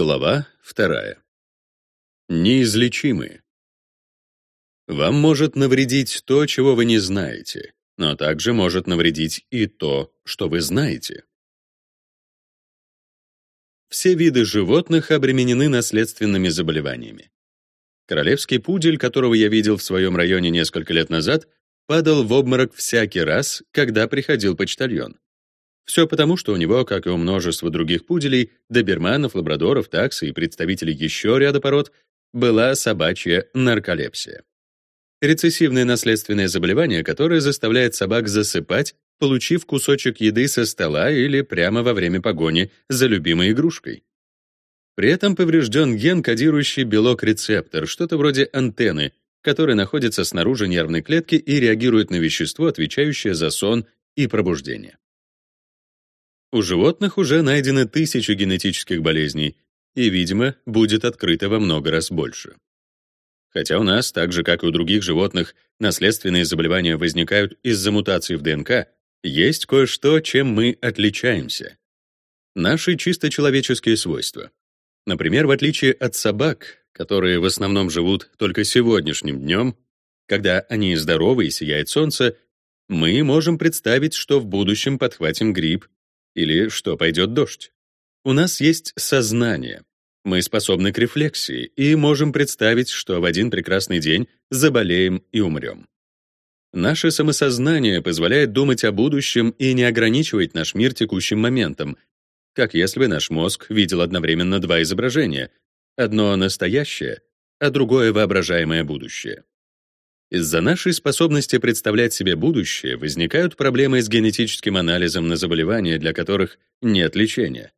Глава вторая. Неизлечимые. Вам может навредить то, чего вы не знаете, но также может навредить и то, что вы знаете. Все виды животных обременены наследственными заболеваниями. Королевский пудель, которого я видел в своем районе несколько лет назад, падал в обморок всякий раз, когда приходил почтальон. Все потому, что у него, как и у множества других пуделей, доберманов, лабрадоров, таксы и представителей еще ряда пород, была собачья нарколепсия. Рецессивное наследственное заболевание, которое заставляет собак засыпать, получив кусочек еды со стола или прямо во время погони за любимой игрушкой. При этом поврежден ген, кодирующий белок-рецептор, что-то вроде антенны, который находится снаружи нервной клетки и реагирует на вещество, отвечающее за сон и пробуждение. У животных уже найдено тысячи генетических болезней, и, видимо, будет открыто во много раз больше. Хотя у нас, так же как и у других животных, наследственные заболевания возникают из-за мутаций в ДНК, есть кое-что, чем мы отличаемся. Наши чисто человеческие свойства. Например, в отличие от собак, которые в основном живут только сегодняшним днем, когда они здоровы и сияет солнце, мы можем представить, что в будущем подхватим грипп или что пойдет дождь. У нас есть сознание. Мы способны к рефлексии и можем представить, что в один прекрасный день заболеем и умрем. Наше самосознание позволяет думать о будущем и не ограничивать наш мир текущим моментом, как если бы наш мозг видел одновременно два изображения, одно настоящее, а другое воображаемое будущее. Из-за нашей способности представлять себе будущее возникают проблемы с генетическим анализом на заболевания, для которых нет лечения.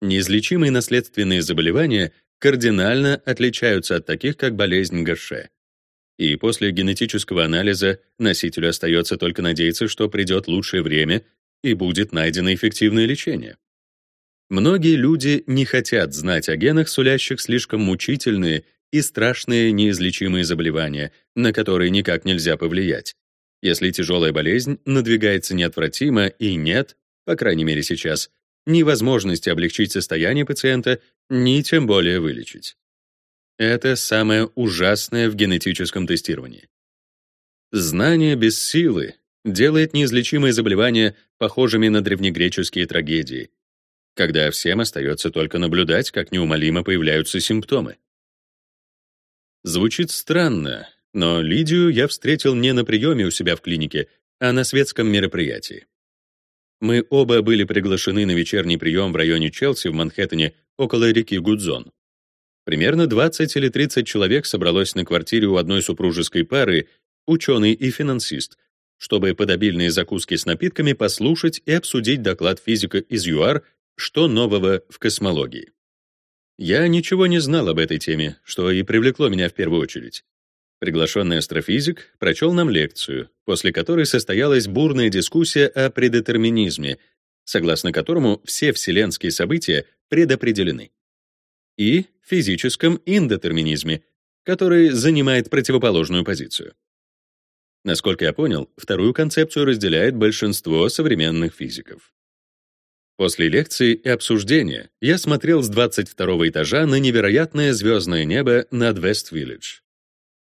Неизлечимые наследственные заболевания кардинально отличаются от таких, как болезнь Гаше. И после генетического анализа носителю остается только надеяться, что придет лучшее время и будет найдено эффективное лечение. Многие люди не хотят знать о генах, сулящих слишком мучительные и страшные неизлечимые заболевания, на которые никак нельзя повлиять. Если тяжелая болезнь надвигается неотвратимо и нет, по крайней мере сейчас, ни возможности облегчить состояние пациента, ни тем более вылечить. Это самое ужасное в генетическом тестировании. Знание без силы делает неизлечимые заболевания похожими на древнегреческие трагедии, когда всем остается только наблюдать, как неумолимо появляются симптомы. Звучит странно, но Лидию я встретил не на приеме у себя в клинике, а на светском мероприятии. Мы оба были приглашены на вечерний прием в районе Челси в Манхэттене около реки Гудзон. Примерно 20 или 30 человек собралось на квартире у одной супружеской пары, ученый и финансист, чтобы под обильные закуски с напитками послушать и обсудить доклад физика из ЮАР «Что нового в космологии». Я ничего не знал об этой теме, что и привлекло меня в первую очередь. Приглашенный астрофизик прочел нам лекцию, после которой состоялась бурная дискуссия о предетерминизме, согласно которому все вселенские события предопределены, и физическом индетерминизме, который занимает противоположную позицию. Насколько я понял, вторую концепцию разделяет большинство современных физиков. После лекции и обсуждения я смотрел с 22 этажа на невероятное звездное небо над Вест-Виллидж.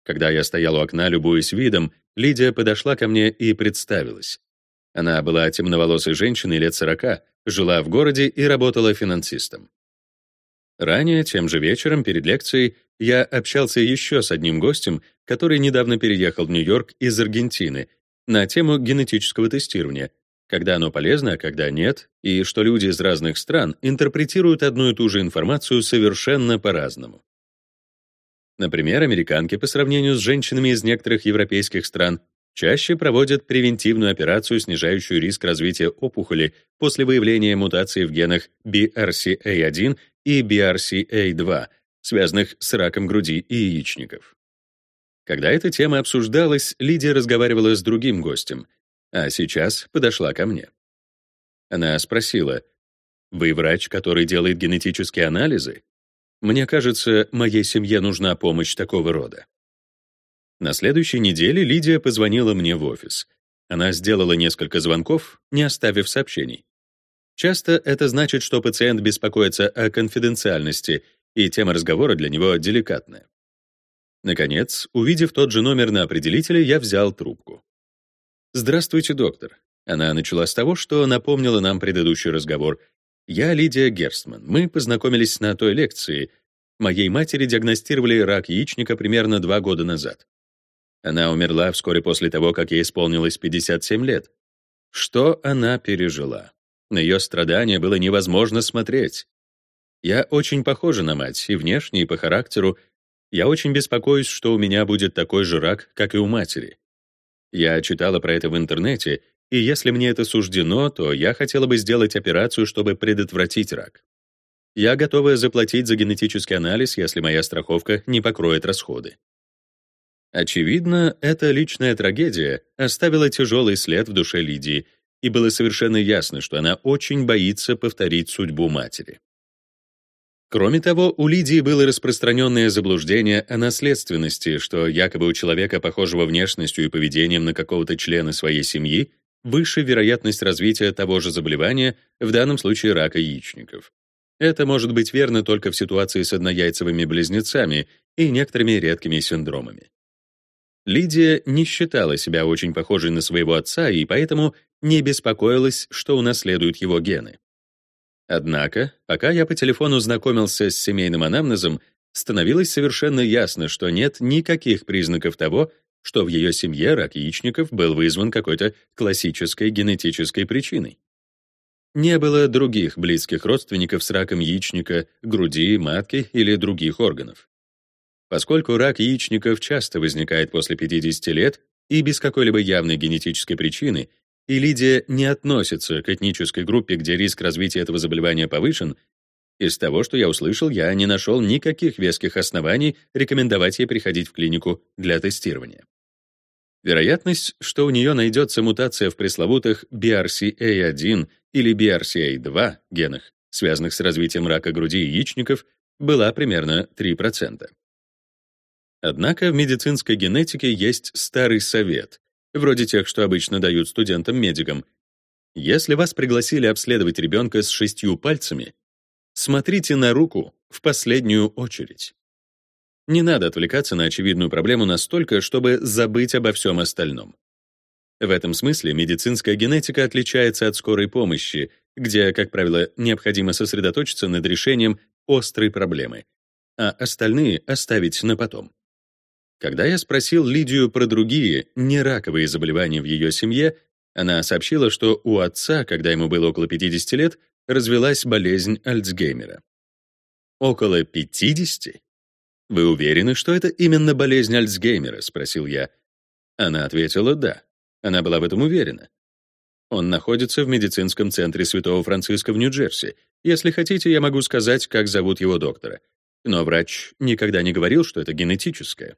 Когда я стоял у окна, любуясь видом, Лидия подошла ко мне и представилась. Она была темноволосой женщиной лет 40, жила в городе и работала финансистом. Ранее, тем же вечером, перед лекцией, я общался еще с одним гостем, который недавно переехал в Нью-Йорк из Аргентины, на тему генетического тестирования — когда оно полезно, а когда нет, и что люди из разных стран интерпретируют одну и ту же информацию совершенно по-разному. Например, американки по сравнению с женщинами из некоторых европейских стран чаще проводят превентивную операцию, снижающую риск развития опухоли после выявления мутаций в генах BRCA1 и BRCA2, связанных с раком груди и яичников. Когда эта тема обсуждалась, Лидия разговаривала с другим гостем, а сейчас подошла ко мне. Она спросила, «Вы врач, который делает генетические анализы? Мне кажется, моей семье нужна помощь такого рода». На следующей неделе Лидия позвонила мне в офис. Она сделала несколько звонков, не оставив сообщений. Часто это значит, что пациент беспокоится о конфиденциальности, и тема разговора для него деликатная. Наконец, увидев тот же номер на определителе, я взял трубку. «Здравствуйте, доктор». Она начала с того, что напомнила нам предыдущий разговор. «Я Лидия Герстман. Мы познакомились на той лекции. Моей матери диагностировали рак яичника примерно два года назад. Она умерла вскоре после того, как ей исполнилось 57 лет. Что она пережила? На ее страдания было невозможно смотреть. Я очень похожа на мать и внешне, и по характеру, я очень беспокоюсь, что у меня будет такой же рак, как и у матери. Я читала про это в интернете, и если мне это суждено, то я хотела бы сделать операцию, чтобы предотвратить рак. Я готова заплатить за генетический анализ, если моя страховка не покроет расходы. Очевидно, эта личная трагедия оставила тяжелый след в душе Лидии, и было совершенно ясно, что она очень боится повторить судьбу матери. Кроме того, у Лидии было распространенное заблуждение о наследственности, что якобы у человека, похожего внешностью и поведением на какого-то члена своей семьи, выше вероятность развития того же заболевания, в данном случае рака яичников. Это может быть верно только в ситуации с однояйцевыми близнецами и некоторыми редкими синдромами. Лидия не считала себя очень похожей на своего отца и поэтому не беспокоилась, что унаследует его гены. Однако, пока я по телефону знакомился с семейным анамнезом, становилось совершенно ясно, что нет никаких признаков того, что в ее семье рак яичников был вызван какой-то классической генетической причиной. Не было других близких родственников с раком яичника, груди, матки или других органов. Поскольку рак яичников часто возникает после 50 лет и без какой-либо явной генетической причины, и Лидия не относится к этнической группе, где риск развития этого заболевания повышен, из того, что я услышал, я не нашел никаких веских оснований рекомендовать ей приходить в клинику для тестирования. Вероятность, что у нее найдется мутация в пресловутых BRCA1 или BRCA2 генах, связанных с развитием рака груди и яичников, была примерно 3%. Однако в медицинской генетике есть старый совет, вроде тех, что обычно дают студентам-медикам. Если вас пригласили обследовать ребенка с шестью пальцами, смотрите на руку в последнюю очередь. Не надо отвлекаться на очевидную проблему настолько, чтобы забыть обо всем остальном. В этом смысле медицинская генетика отличается от скорой помощи, где, как правило, необходимо сосредоточиться над решением острой проблемы, а остальные оставить на потом. Когда я спросил Лидию про другие, нераковые заболевания в ее семье, она сообщила, что у отца, когда ему было около 50 лет, развелась болезнь Альцгеймера. «Около 50? Вы уверены, что это именно болезнь Альцгеймера?» — спросил я. Она ответила «да». Она была в этом уверена. Он находится в медицинском центре Святого Франциска в Нью-Джерси. Если хотите, я могу сказать, как зовут его доктора. Но врач никогда не говорил, что это генетическое.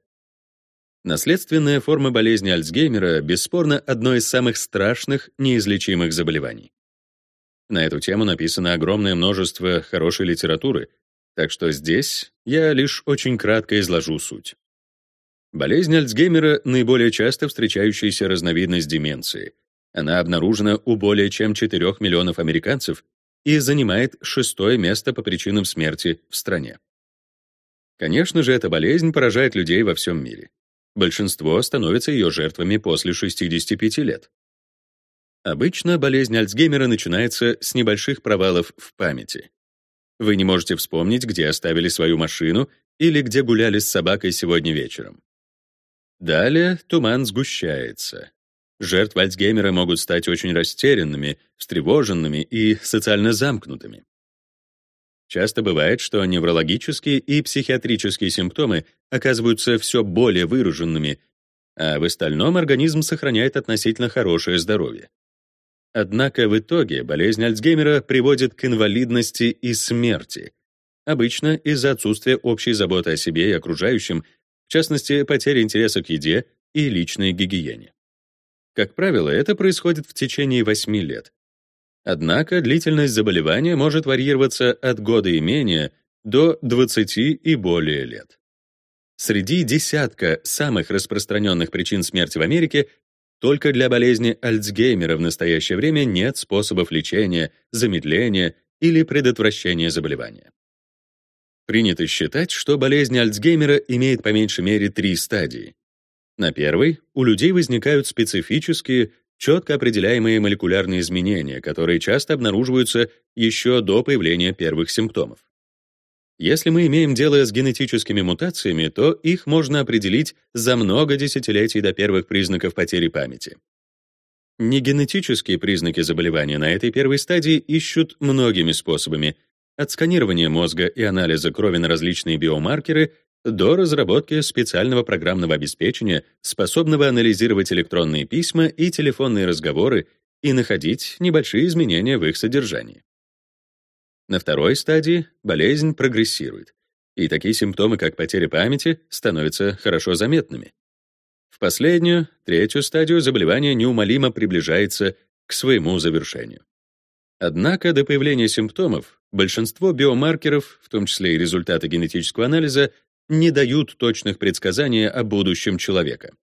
Наследственная форма болезни Альцгеймера бесспорно одно из самых страшных неизлечимых заболеваний. На эту тему написано огромное множество хорошей литературы, так что здесь я лишь очень кратко изложу суть. Болезнь Альцгеймера — наиболее часто встречающаяся разновидность деменции. Она обнаружена у более чем 4 миллионов американцев и занимает шестое место по причинам смерти в стране. Конечно же, эта болезнь поражает людей во всем мире. Большинство становятся ее жертвами после 65 лет. Обычно болезнь Альцгеймера начинается с небольших провалов в памяти. Вы не можете вспомнить, где оставили свою машину или где гуляли с собакой сегодня вечером. Далее туман сгущается. Жертвы Альцгеймера могут стать очень растерянными, встревоженными и социально замкнутыми. Часто бывает, что неврологические и психиатрические симптомы оказываются все более выраженными, а в остальном организм сохраняет относительно хорошее здоровье. Однако в итоге болезнь Альцгеймера приводит к инвалидности и смерти, обычно из-за отсутствия общей заботы о себе и окружающим, в частности, потери интереса к еде и личной гигиене. Как правило, это происходит в течение 8 лет, Однако длительность заболевания может варьироваться от года и менее до 20 и более лет. Среди десятка самых распространенных причин смерти в Америке только для болезни Альцгеймера в настоящее время нет способов лечения, замедления или предотвращения заболевания. Принято считать, что болезнь Альцгеймера имеет по меньшей мере три стадии. На первой у людей возникают специфические, четко определяемые молекулярные изменения, которые часто обнаруживаются еще до появления первых симптомов. Если мы имеем дело с генетическими мутациями, то их можно определить за много десятилетий до первых признаков потери памяти. Негенетические признаки заболевания на этой первой стадии ищут многими способами, от сканирования мозга и анализа крови на различные биомаркеры до разработки специального программного обеспечения, способного анализировать электронные письма и телефонные разговоры и находить небольшие изменения в их содержании. На второй стадии болезнь прогрессирует, и такие симптомы, как потеря памяти, становятся хорошо заметными. В последнюю, третью стадию заболевание неумолимо приближается к своему завершению. Однако до появления симптомов большинство биомаркеров, в том числе и результаты генетического анализа, не дают точных предсказаний о будущем человека.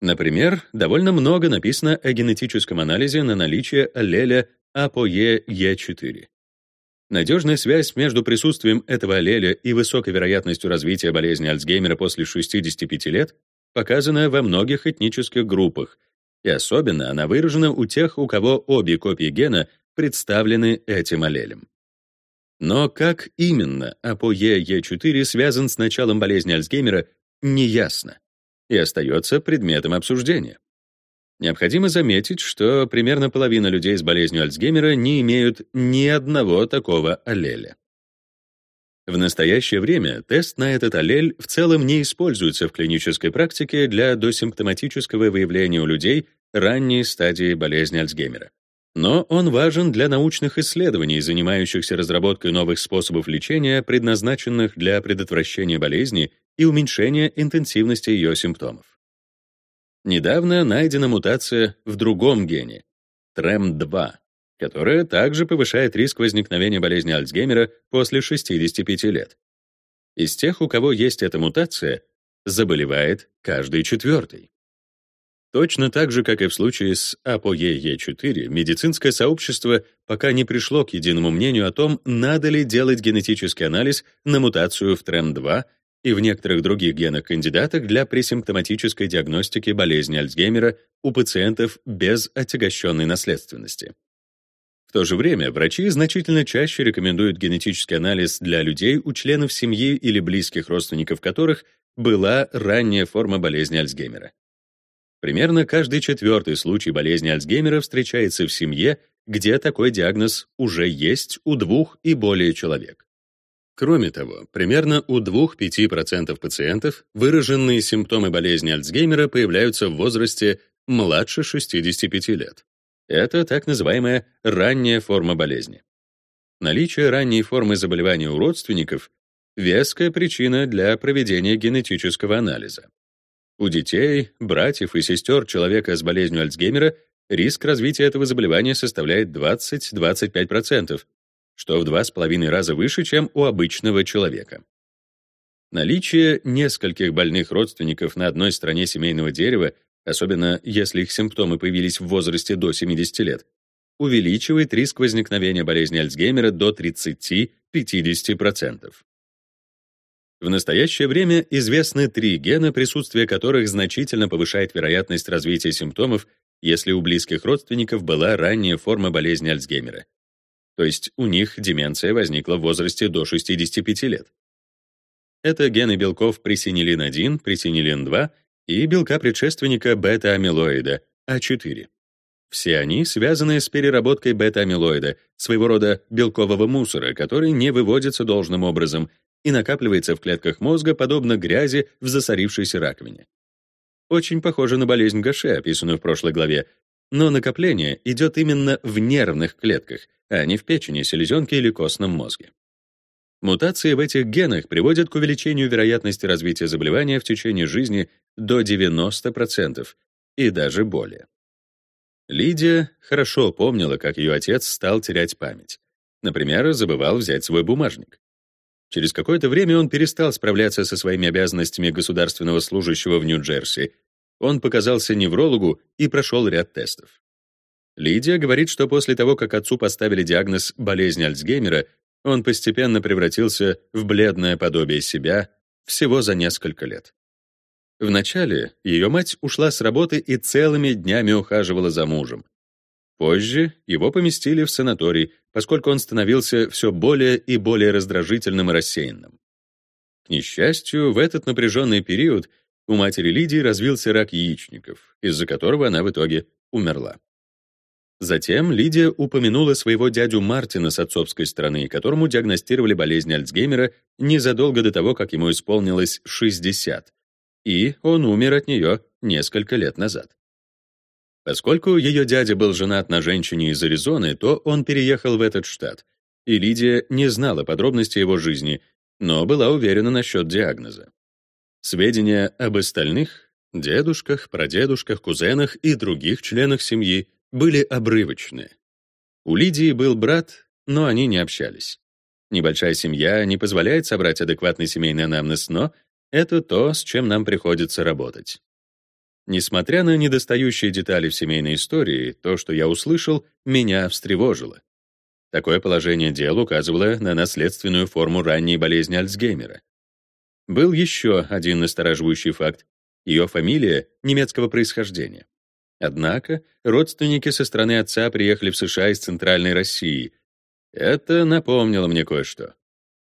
Например, довольно много написано о генетическом анализе на наличие аллеля ApoE4. Надежная связь между присутствием этого аллеля и высокой вероятностью развития болезни Альцгеймера после 65 лет показана во многих этнических группах, и особенно она выражена у тех, у кого обе копии гена представлены этим аллелем. Но как именно ApoE4 связан с началом болезни Альцгеймера, неясно и остается предметом обсуждения. Необходимо заметить, что примерно половина людей с болезнью Альцгеймера не имеют ни одного такого аллеля. В настоящее время тест на этот аллель в целом не используется в клинической практике для досимптоматического выявления у людей ранней стадии болезни Альцгеймера. Но он важен для научных исследований, занимающихся разработкой новых способов лечения, предназначенных для предотвращения болезни и уменьшения интенсивности ее симптомов. Недавно найдена мутация в другом гене, TREM2, которая также повышает риск возникновения болезни Альцгеймера после 65 лет. Из тех, у кого есть эта мутация, заболевает каждый четвертый. Точно так же, как и в случае с ApoE4, медицинское сообщество пока не пришло к единому мнению о том, надо ли делать генетический анализ на мутацию в TREM2 и в некоторых других генах кандидаток для пресимптоматической диагностики болезни Альцгеймера у пациентов без отягощенной наследственности. В то же время врачи значительно чаще рекомендуют генетический анализ для людей, у членов семьи или близких родственников которых была ранняя форма болезни Альцгеймера. Примерно каждый четвертый случай болезни Альцгеймера встречается в семье, где такой диагноз уже есть у двух и более человек. Кроме того, примерно у 2-5% пациентов выраженные симптомы болезни Альцгеймера появляются в возрасте младше 65 лет. Это так называемая ранняя форма болезни. Наличие ранней формы заболевания у родственников — веская причина для проведения генетического анализа. У детей, братьев и сестер человека с болезнью Альцгеймера риск развития этого заболевания составляет 20-25%, что в два с половиной раза выше, чем у обычного человека. Наличие нескольких больных родственников на одной стороне семейного дерева, особенно если их симптомы появились в возрасте до 70 лет, увеличивает риск возникновения болезни Альцгеймера до 30-50%. В настоящее время известны три гена, присутствие которых значительно повышает вероятность развития симптомов, если у близких родственников была ранняя форма болезни Альцгеймера то есть у них деменция возникла в возрасте до 65 лет. Это гены белков пресинилин-1, пресинилин-2 и белка предшественника бета-амилоида, А4. Все они связаны с переработкой бета-амилоида, своего рода белкового мусора, который не выводится должным образом и накапливается в клетках мозга, подобно грязи в засорившейся раковине. Очень похоже на болезнь Гаше, описанную в прошлой главе, но накопление идет именно в нервных клетках, а не в печени, селезенке или костном мозге. Мутации в этих генах приводят к увеличению вероятности развития заболевания в течение жизни до 90% и даже более. Лидия хорошо помнила, как ее отец стал терять память. Например, забывал взять свой бумажник. Через какое-то время он перестал справляться со своими обязанностями государственного служащего в Нью-Джерси Он показался неврологу и прошел ряд тестов. Лидия говорит, что после того, как отцу поставили диагноз болезнь Альцгеймера, он постепенно превратился в бледное подобие себя всего за несколько лет. Вначале ее мать ушла с работы и целыми днями ухаживала за мужем. Позже его поместили в санаторий, поскольку он становился все более и более раздражительным и рассеянным. К несчастью, в этот напряженный период у матери Лидии развился рак яичников, из-за которого она в итоге умерла. Затем Лидия упомянула своего дядю Мартина с отцовской стороны, которому диагностировали болезнь Альцгеймера незадолго до того, как ему исполнилось 60, и он умер от нее несколько лет назад. Поскольку ее дядя был женат на женщине из Аризоны, то он переехал в этот штат, и Лидия не знала подробностей его жизни, но была уверена насчет диагноза. Сведения об остальных — дедушках, прадедушках, кузенах и других членах семьи — были обрывочны. У Лидии был брат, но они не общались. Небольшая семья не позволяет собрать адекватный семейный анамнез, но это то, с чем нам приходится работать. Несмотря на недостающие детали в семейной истории, то, что я услышал, меня встревожило. Такое положение дел указывало на наследственную форму ранней болезни Альцгеймера. Был еще один настораживающий факт. Ее фамилия немецкого происхождения. Однако родственники со стороны отца приехали в США из Центральной России. Это напомнило мне кое-что.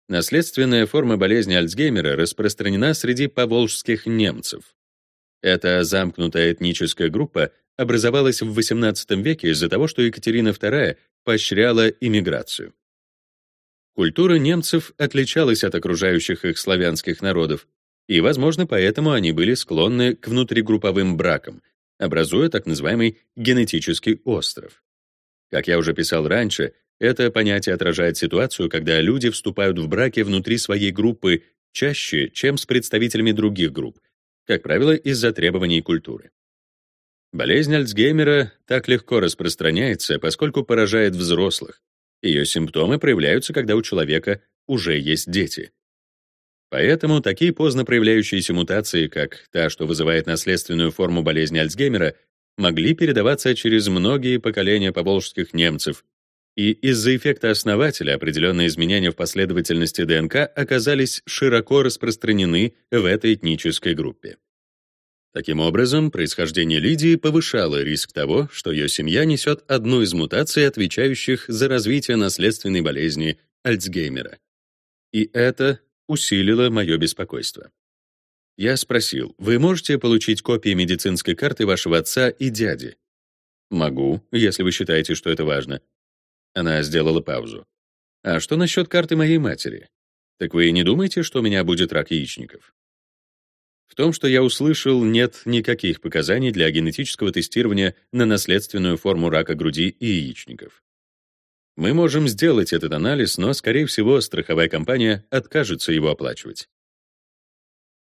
Наследственная форма болезни Альцгеймера распространена среди поволжских немцев. Эта замкнутая этническая группа образовалась в XVIII веке из-за того, что Екатерина II поощряла иммиграцию. Культура немцев отличалась от окружающих их славянских народов, и, возможно, поэтому они были склонны к внутригрупповым бракам, образуя так называемый генетический остров. Как я уже писал раньше, это понятие отражает ситуацию, когда люди вступают в браки внутри своей группы чаще, чем с представителями других групп, как правило, из-за требований культуры. Болезнь Альцгеймера так легко распространяется, поскольку поражает взрослых. Ее симптомы проявляются, когда у человека уже есть дети. Поэтому такие поздно проявляющиеся мутации, как та, что вызывает наследственную форму болезни Альцгеймера, могли передаваться через многие поколения поволжских немцев, и из-за эффекта основателя определенные изменения в последовательности ДНК оказались широко распространены в этой этнической группе. Таким образом, происхождение Лидии повышало риск того, что ее семья несет одну из мутаций, отвечающих за развитие наследственной болезни Альцгеймера. И это усилило мое беспокойство. Я спросил, вы можете получить копии медицинской карты вашего отца и дяди? Могу, если вы считаете, что это важно. Она сделала паузу. А что насчет карты моей матери? Так вы не думаете, что у меня будет рак яичников? В том, что я услышал, нет никаких показаний для генетического тестирования на наследственную форму рака груди и яичников. Мы можем сделать этот анализ, но, скорее всего, страховая компания откажется его оплачивать.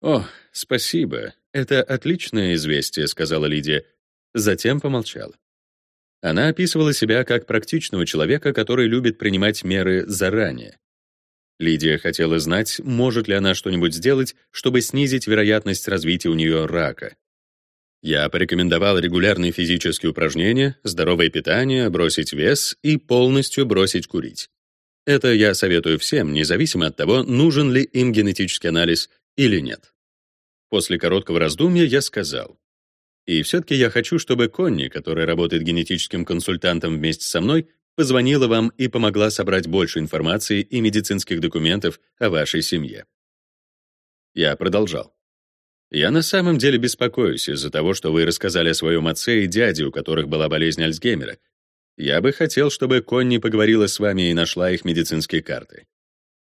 «О, спасибо. Это отличное известие», — сказала Лидия. Затем помолчала. Она описывала себя как практичного человека, который любит принимать меры заранее. Лидия хотела знать, может ли она что-нибудь сделать, чтобы снизить вероятность развития у нее рака. Я порекомендовал регулярные физические упражнения, здоровое питание, бросить вес и полностью бросить курить. Это я советую всем, независимо от того, нужен ли им генетический анализ или нет. После короткого раздумья я сказал, и все-таки я хочу, чтобы Конни, которая работает генетическим консультантом вместе со мной, позвонила вам и помогла собрать больше информации и медицинских документов о вашей семье. Я продолжал. Я на самом деле беспокоюсь из-за того, что вы рассказали о своем отце и дяде, у которых была болезнь Альцгеймера. Я бы хотел, чтобы Конни поговорила с вами и нашла их медицинские карты.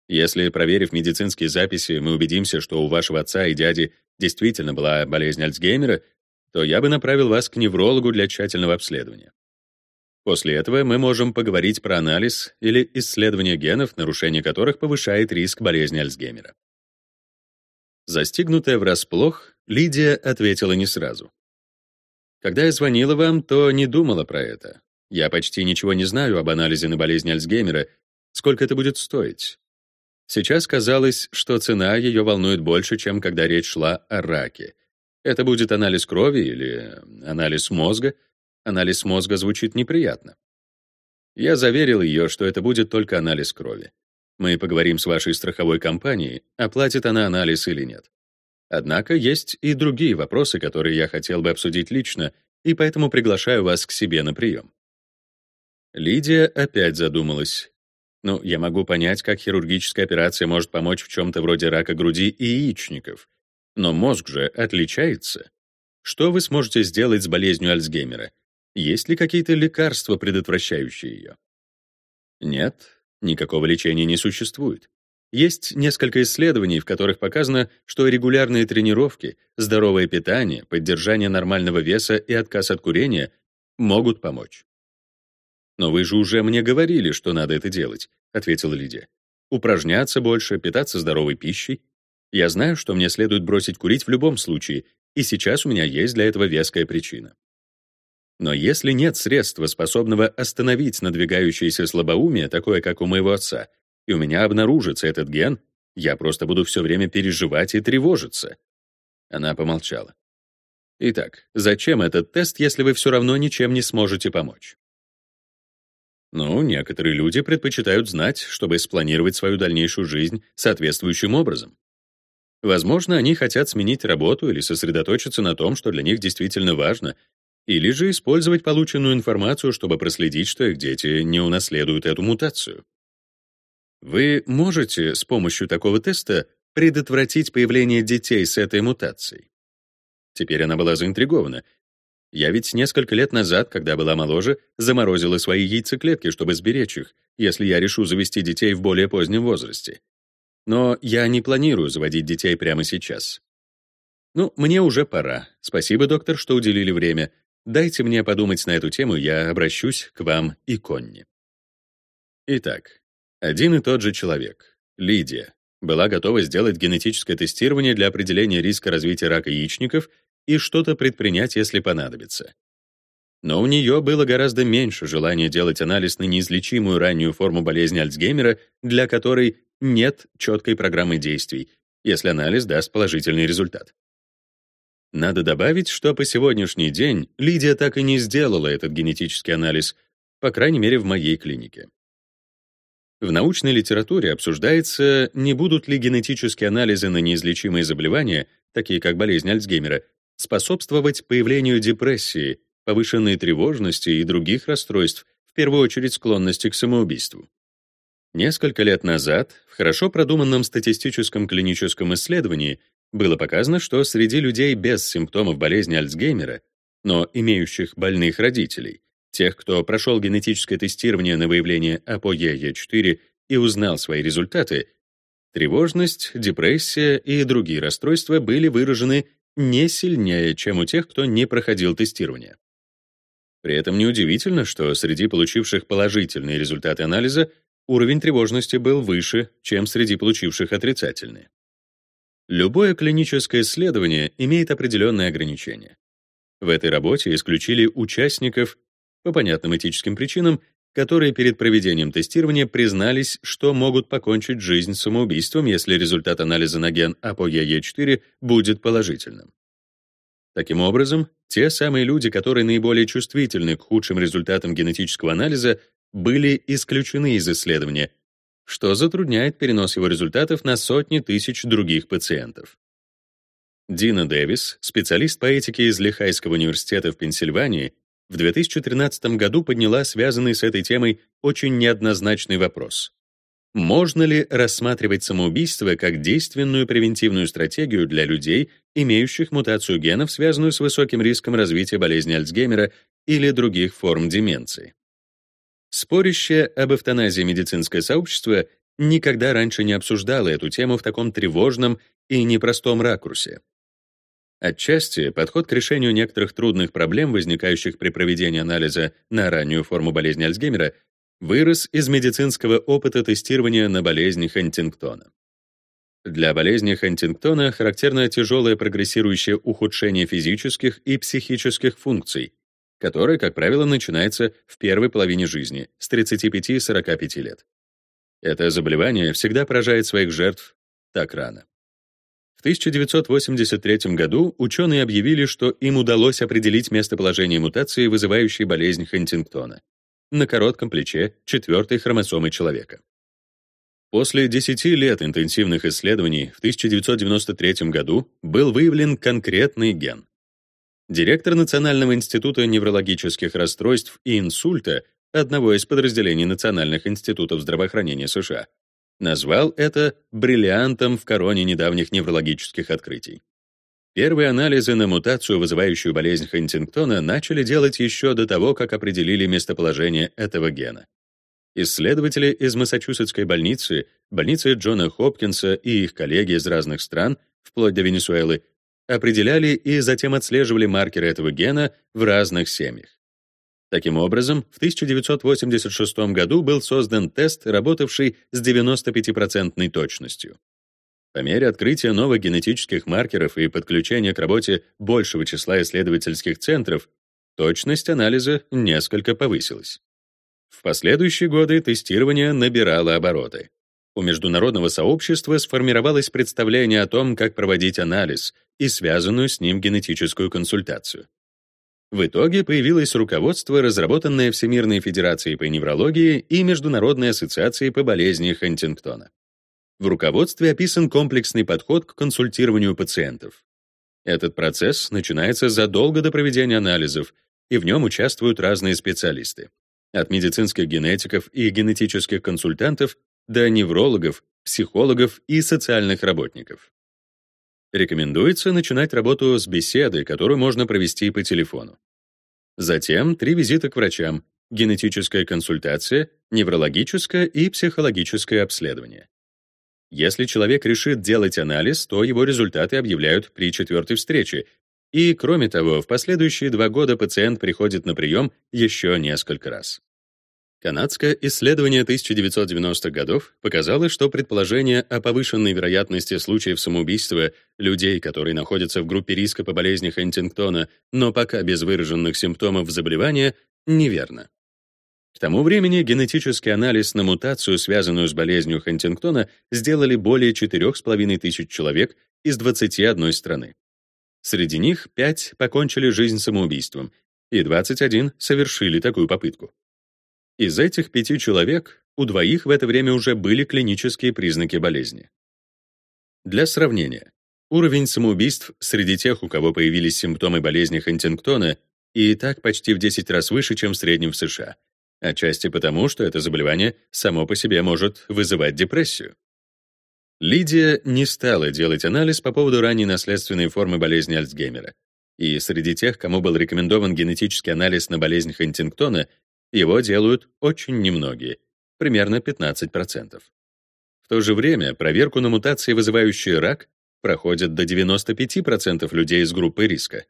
Если, проверив медицинские записи, мы убедимся, что у вашего отца и дяди действительно была болезнь Альцгеймера, то я бы направил вас к неврологу для тщательного обследования. После этого мы можем поговорить про анализ или исследование генов, нарушение которых повышает риск болезни Альцгеймера. Застигнутая врасплох, Лидия ответила не сразу. Когда я звонила вам, то не думала про это. Я почти ничего не знаю об анализе на болезнь Альцгеймера, сколько это будет стоить. Сейчас казалось, что цена ее волнует больше, чем когда речь шла о раке. Это будет анализ крови или анализ мозга. Анализ мозга звучит неприятно. Я заверил ее, что это будет только анализ крови. Мы поговорим с вашей страховой компанией, оплатит она анализ или нет. Однако есть и другие вопросы, которые я хотел бы обсудить лично, и поэтому приглашаю вас к себе на прием. Лидия опять задумалась. Ну, я могу понять, как хирургическая операция может помочь в чем-то вроде рака груди и яичников. Но мозг же отличается. Что вы сможете сделать с болезнью Альцгеймера? Есть ли какие-то лекарства, предотвращающие ее? Нет, никакого лечения не существует. Есть несколько исследований, в которых показано, что регулярные тренировки, здоровое питание, поддержание нормального веса и отказ от курения могут помочь. «Но вы же уже мне говорили, что надо это делать», — ответила Лидия. «Упражняться больше, питаться здоровой пищей. Я знаю, что мне следует бросить курить в любом случае, и сейчас у меня есть для этого веская причина. Но если нет средства, способного остановить надвигающееся слабоумие, такое, как у моего отца, и у меня обнаружится этот ген, я просто буду все время переживать и тревожиться. Она помолчала. Итак, зачем этот тест, если вы все равно ничем не сможете помочь? Ну, некоторые люди предпочитают знать, чтобы спланировать свою дальнейшую жизнь соответствующим образом. Возможно, они хотят сменить работу или сосредоточиться на том, что для них действительно важно, или же использовать полученную информацию, чтобы проследить, что их дети не унаследуют эту мутацию. Вы можете с помощью такого теста предотвратить появление детей с этой мутацией. Теперь она была заинтригована. Я ведь несколько лет назад, когда была моложе, заморозила свои яйцеклетки, чтобы сберечь их, если я решу завести детей в более позднем возрасте. Но я не планирую заводить детей прямо сейчас. Ну, мне уже пора. Спасибо, доктор, что уделили время. Дайте мне подумать на эту тему, я обращусь к вам и Конни. Итак, один и тот же человек, Лидия, была готова сделать генетическое тестирование для определения риска развития рака яичников и что-то предпринять, если понадобится. Но у нее было гораздо меньше желания делать анализ на неизлечимую раннюю форму болезни Альцгеймера, для которой нет четкой программы действий, если анализ даст положительный результат. Надо добавить, что по сегодняшний день Лидия так и не сделала этот генетический анализ, по крайней мере, в моей клинике. В научной литературе обсуждается, не будут ли генетические анализы на неизлечимые заболевания, такие как болезнь Альцгеймера, способствовать появлению депрессии, повышенной тревожности и других расстройств, в первую очередь склонности к самоубийству. Несколько лет назад в хорошо продуманном статистическом клиническом исследовании было показано, что среди людей без симптомов болезни Альцгеймера, но имеющих больных родителей, тех, кто прошел генетическое тестирование на выявление АПОЕ4 и узнал свои результаты, тревожность, депрессия и другие расстройства были выражены не сильнее, чем у тех, кто не проходил тестирование. При этом неудивительно, что среди получивших положительные результаты анализа уровень тревожности был выше, чем среди получивших отрицательные. Любое клиническое исследование имеет определенные ограничения. В этой работе исключили участников по понятным этическим причинам, которые перед проведением тестирования признались, что могут покончить жизнь самоубийством, если результат анализа на ген ApoE4 будет положительным. Таким образом, те самые люди, которые наиболее чувствительны к худшим результатам генетического анализа, были исключены из исследования, что затрудняет перенос его результатов на сотни тысяч других пациентов. Дина Дэвис, специалист по этике из Лихайского университета в Пенсильвании, в 2013 году подняла связанный с этой темой очень неоднозначный вопрос. Можно ли рассматривать самоубийство как действенную превентивную стратегию для людей, имеющих мутацию генов, связанную с высоким риском развития болезни Альцгеймера или других форм деменции? Спорящее об эвтаназии медицинское сообщество никогда раньше не обсуждало эту тему в таком тревожном и непростом ракурсе. Отчасти подход к решению некоторых трудных проблем, возникающих при проведении анализа на раннюю форму болезни Альцгеймера, вырос из медицинского опыта тестирования на болезнь Хантингтона. Для болезни Хантингтона характерно тяжелое прогрессирующее ухудшение физических и психических функций, которое, как правило, начинается в первой половине жизни, с 35-45 лет. Это заболевание всегда поражает своих жертв так рано. В 1983 году ученые объявили, что им удалось определить местоположение мутации, вызывающей болезнь Хантингтона, на коротком плече четвертой хромосомы человека. После 10 лет интенсивных исследований в 1993 году был выявлен конкретный ген. Директор Национального института неврологических расстройств и инсульта, одного из подразделений Национальных институтов здравоохранения США, назвал это бриллиантом в короне недавних неврологических открытий. Первые анализы на мутацию, вызывающую болезнь Хантингтона, начали делать еще до того, как определили местоположение этого гена. Исследователи из Массачусетской больницы, больницы Джона Хопкинса и их коллеги из разных стран, вплоть до Венесуэлы, определяли и затем отслеживали маркеры этого гена в разных семьях. Таким образом, в 1986 году был создан тест, работавший с 95% точностью. По мере открытия новых генетических маркеров и подключения к работе большего числа исследовательских центров, точность анализа несколько повысилась. В последующие годы тестирование набирало обороты. У международного сообщества сформировалось представление о том, как проводить анализ и связанную с ним генетическую консультацию. В итоге появилось руководство, разработанное Всемирной Федерацией по неврологии и Международной ассоциацией по болезни Хантингтона. В руководстве описан комплексный подход к консультированию пациентов. Этот процесс начинается задолго до проведения анализов, и в нем участвуют разные специалисты. От медицинских генетиков и генетических консультантов до неврологов, психологов и социальных работников. Рекомендуется начинать работу с беседы, которую можно провести по телефону. Затем три визита к врачам, генетическая консультация, неврологическое и психологическое обследование. Если человек решит делать анализ, то его результаты объявляют при четвертой встрече. И, кроме того, в последующие два года пациент приходит на прием еще несколько раз. Канадское исследование 1990-х годов показало, что предположение о повышенной вероятности случаев самоубийства людей, которые находятся в группе риска по болезни Хантингтона, но пока без выраженных симптомов заболевания, неверно. К тому времени генетический анализ на мутацию, связанную с болезнью Хантингтона, сделали более 4,5 тысяч человек из 21 страны. Среди них 5 покончили жизнь самоубийством, и 21 совершили такую попытку. Из этих пяти человек у двоих в это время уже были клинические признаки болезни. Для сравнения, уровень самоубийств среди тех, у кого появились симптомы болезни Хантингтона, и так почти в 10 раз выше, чем в среднем в США, отчасти потому, что это заболевание само по себе может вызывать депрессию. Лидия не стала делать анализ по поводу ранней наследственной формы болезни Альцгеймера, и среди тех, кому был рекомендован генетический анализ на болезнь Хантингтона, его делают очень немногие, примерно 15%. В то же время проверку на мутации, вызывающие рак, проходят до 95% людей из группы риска.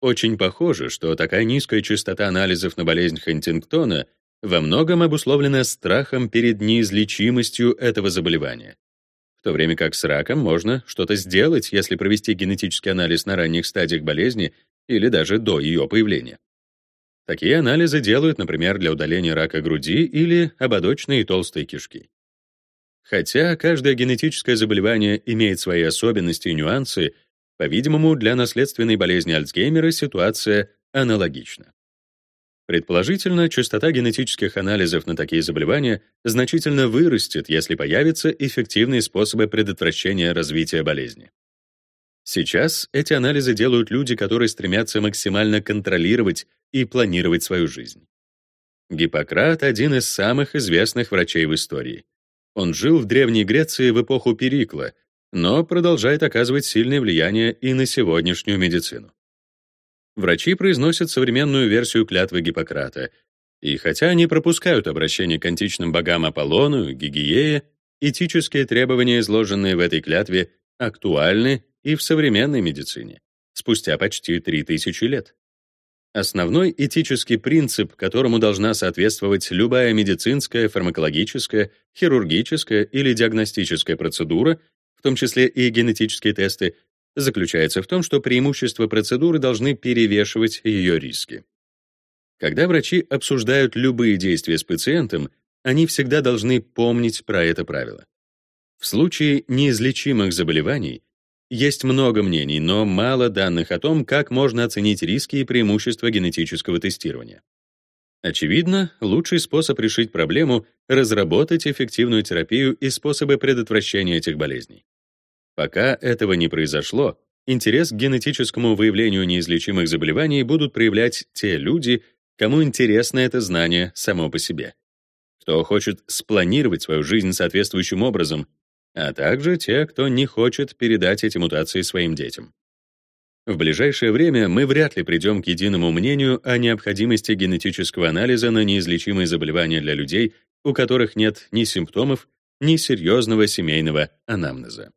Очень похоже, что такая низкая частота анализов на болезнь Хантингтона во многом обусловлена страхом перед неизлечимостью этого заболевания. В то время как с раком можно что-то сделать, если провести генетический анализ на ранних стадиях болезни или даже до ее появления. Такие анализы делают, например, для удаления рака груди или ободочной и толстой кишки. Хотя каждое генетическое заболевание имеет свои особенности и нюансы, по-видимому, для наследственной болезни Альцгеймера ситуация аналогична. Предположительно, частота генетических анализов на такие заболевания значительно вырастет, если появятся эффективные способы предотвращения развития болезни. Сейчас эти анализы делают люди, которые стремятся максимально контролировать и планировать свою жизнь. Гиппократ — один из самых известных врачей в истории. Он жил в Древней Греции в эпоху Перикла, но продолжает оказывать сильное влияние и на сегодняшнюю медицину. Врачи произносят современную версию клятвы Гиппократа, и хотя они пропускают обращение к античным богам Аполлону, Гигиее, этические требования, изложенные в этой клятве, актуальны и в современной медицине, спустя почти 3000 лет. Основной этический принцип, которому должна соответствовать любая медицинская, фармакологическая, хирургическая или диагностическая процедура, в том числе и генетические тесты, заключается в том, что преимущества процедуры должны перевешивать ее риски. Когда врачи обсуждают любые действия с пациентом, они всегда должны помнить про это правило. В случае неизлечимых заболеваний Есть много мнений, но мало данных о том, как можно оценить риски и преимущества генетического тестирования. Очевидно, лучший способ решить проблему — разработать эффективную терапию и способы предотвращения этих болезней. Пока этого не произошло, интерес к генетическому выявлению неизлечимых заболеваний будут проявлять те люди, кому интересно это знание само по себе, кто хочет спланировать свою жизнь соответствующим образом, а также те, кто не хочет передать эти мутации своим детям. В ближайшее время мы вряд ли придем к единому мнению о необходимости генетического анализа на неизлечимые заболевания для людей, у которых нет ни симптомов, ни серьезного семейного анамнеза.